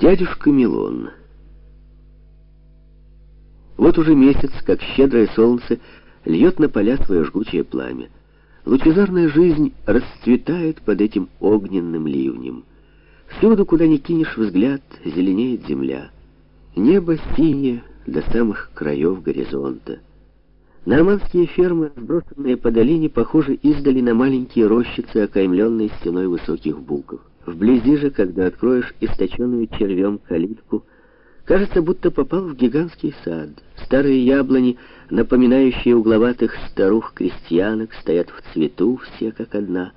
Дядюшка Милон. Вот уже месяц, как щедрое солнце льет на поля свое жгучее пламя. Лучезарная жизнь расцветает под этим огненным ливнем. Всюду, куда ни кинешь взгляд, зеленеет земля. Небо синее до самых краев горизонта. Нормандские фермы, сброшенные по долине, похожи издали на маленькие рощицы, окаймленные стеной высоких буков. Вблизи же, когда откроешь источенную червем калитку, кажется, будто попал в гигантский сад. Старые яблони, напоминающие угловатых старух-крестьянок, стоят в цвету, все как одна.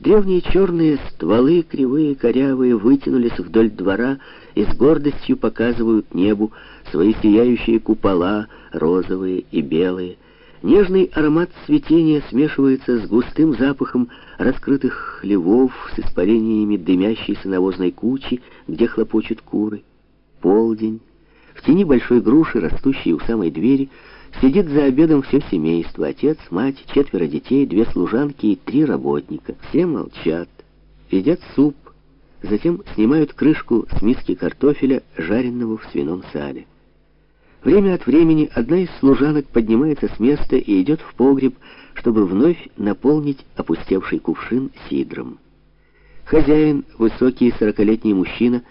Древние черные стволы, кривые, корявые, вытянулись вдоль двора и с гордостью показывают небу свои сияющие купола, розовые и белые, Нежный аромат цветения смешивается с густым запахом раскрытых хлевов, с испарениями дымящейся навозной кучи, где хлопочут куры. Полдень. В тени большой груши, растущей у самой двери, сидит за обедом все семейство. Отец, мать, четверо детей, две служанки и три работника. Все молчат, едят суп, затем снимают крышку с миски картофеля, жареного в свином сале. Время от времени одна из служанок поднимается с места и идет в погреб, чтобы вновь наполнить опустевший кувшин сидром. Хозяин, высокий сорокалетний мужчина,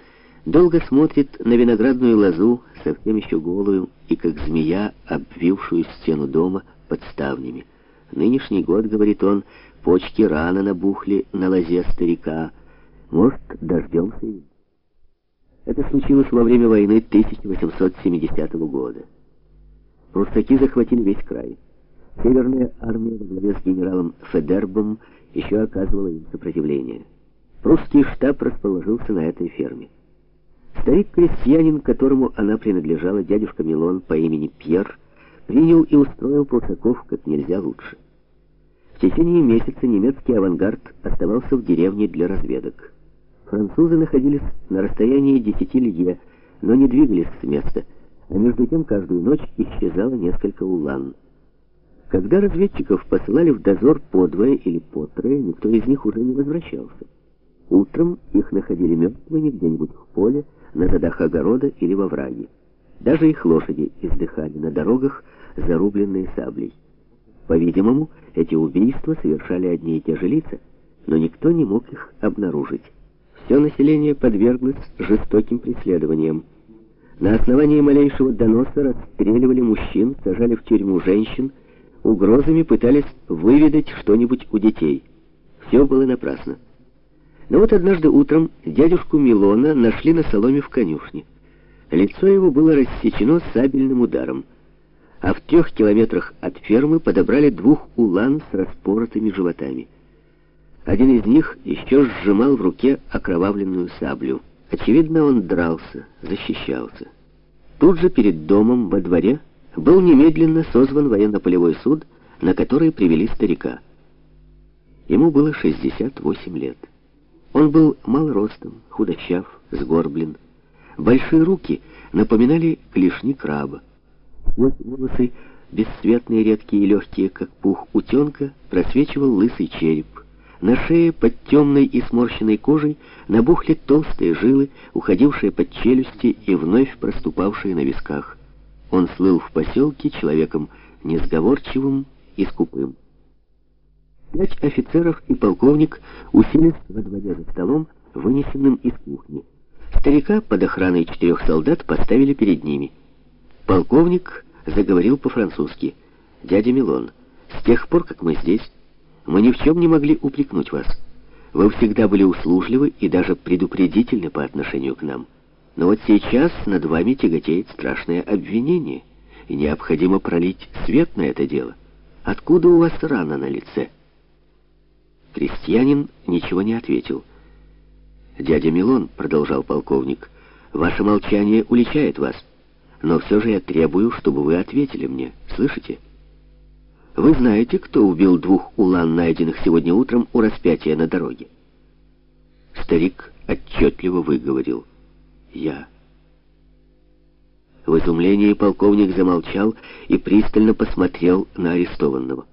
долго смотрит на виноградную лозу, совсем еще голую, и как змея, обвившую стену дома под ставнями. «Нынешний год, — говорит он, — почки рано набухли на лозе старика. Может, дождемся это случилось во время войны 1870 года. Прусаки захватили весь край. Северная армия во главе с генералом Федербом еще оказывала им сопротивление. Прусский штаб расположился на этой ферме. Старик-крестьянин, которому она принадлежала, дядюшка Милон по имени Пьер, принял и устроил прусаков как нельзя лучше. В течение месяца немецкий авангард оставался в деревне для разведок. Французы находились на расстоянии 10 лье, но не двигались с места, а между тем каждую ночь исчезало несколько улан. Когда разведчиков посылали в дозор по двое или по трое, никто из них уже не возвращался. Утром их находили мертвыми где-нибудь в поле, на задах огорода или во враге. Даже их лошади издыхали на дорогах, зарубленные саблей. По-видимому, эти убийства совершали одни и те же лица, но никто не мог их обнаружить. Все население подверглось жестоким преследованиям. На основании малейшего доноса расстреливали мужчин, сажали в тюрьму женщин, угрозами пытались выведать что-нибудь у детей. Все было напрасно. Но вот однажды утром дядюшку Милона нашли на соломе в конюшне. Лицо его было рассечено сабельным ударом, а в трех километрах от фермы подобрали двух улан с распоротыми животами. Один из них еще сжимал в руке окровавленную саблю. Очевидно, он дрался, защищался. Тут же перед домом, во дворе, был немедленно созван военно-полевой суд, на который привели старика. Ему было 68 лет. Он был мал ростом, худощав, сгорблен. Большие руки напоминали клешни краба. Вот волосы, бесцветные, редкие и легкие, как пух утенка, просвечивал лысый череп. На шее под темной и сморщенной кожей набухли толстые жилы, уходившие под челюсти и вновь проступавшие на висках. Он слыл в поселке человеком несговорчивым и скупым. Пять офицеров и полковник уселись во дворе за столом, вынесенным из кухни. Старика под охраной четырех солдат поставили перед ними. Полковник заговорил по-французски. «Дядя Милон, с тех пор, как мы здесь, мы ни в чем не могли упрекнуть вас. Вы всегда были услужливы и даже предупредительны по отношению к нам. Но вот сейчас над вами тяготеет страшное обвинение, и необходимо пролить свет на это дело. Откуда у вас рана на лице?» Крестьянин ничего не ответил. «Дядя Милон», — продолжал полковник, — «ваше молчание уличает вас, но все же я требую, чтобы вы ответили мне. Слышите?» Вы знаете, кто убил двух улан, найденных сегодня утром у распятия на дороге? Старик отчетливо выговорил. Я. В изумлении полковник замолчал и пристально посмотрел на арестованного.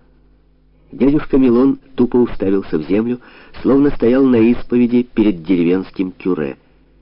Дядюшка Милон тупо уставился в землю, словно стоял на исповеди перед деревенским кюре —